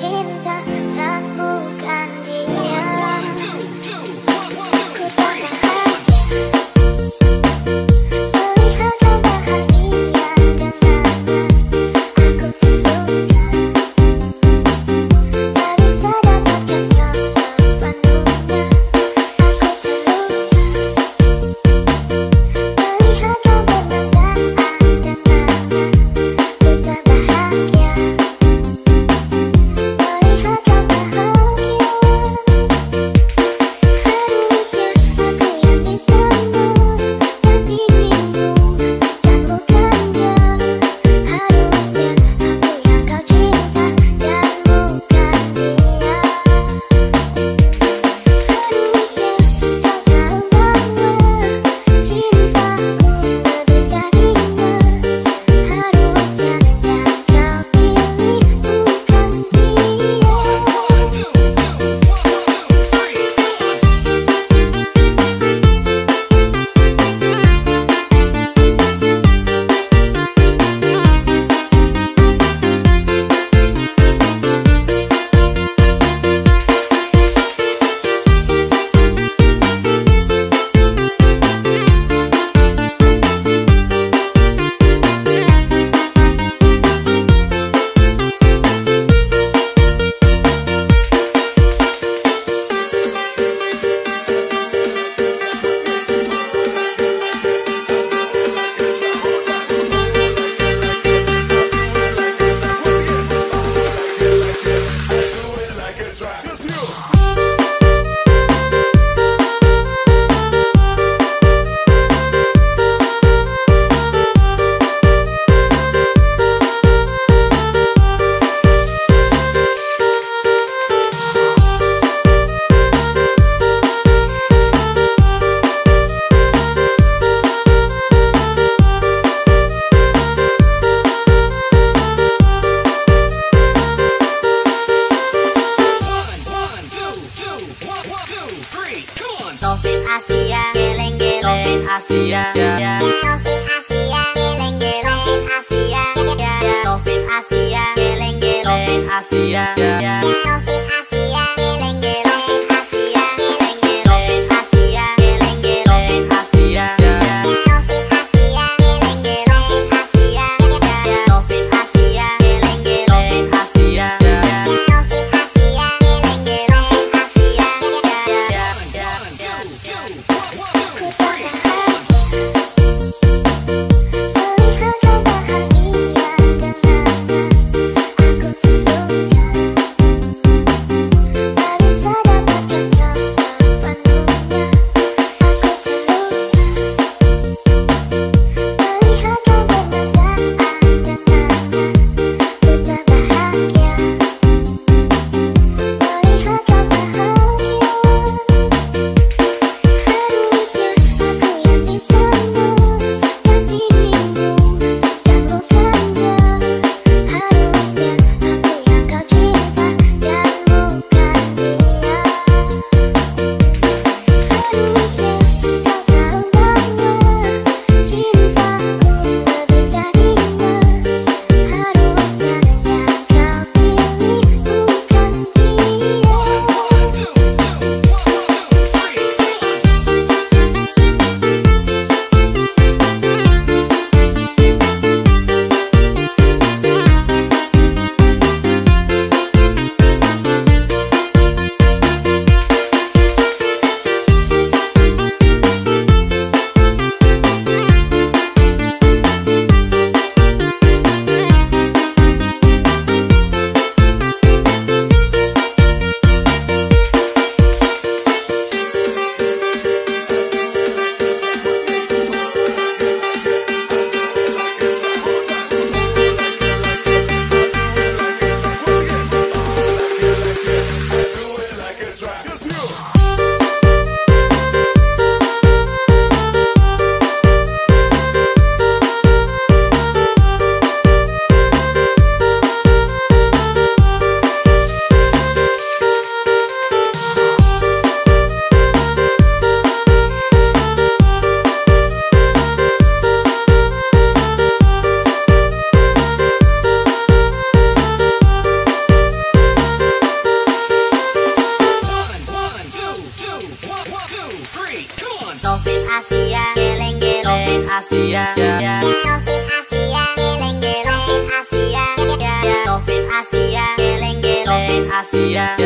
She's. Asia Topik Asia Geleng-geleng Asia Topik Asia Geleng-geleng Asia Topik Asia Geleng-geleng Asia Topik Asia Geleng-geleng Asia Topik Asia Geleng-geleng Asia Topik Asia Geleng-geleng Asia Topik Asia Geleng-geleng Asia Kita Asia geleng-geleng Asia. Novin Asia geleng-geleng Asia. Asia geleng-geleng Asia.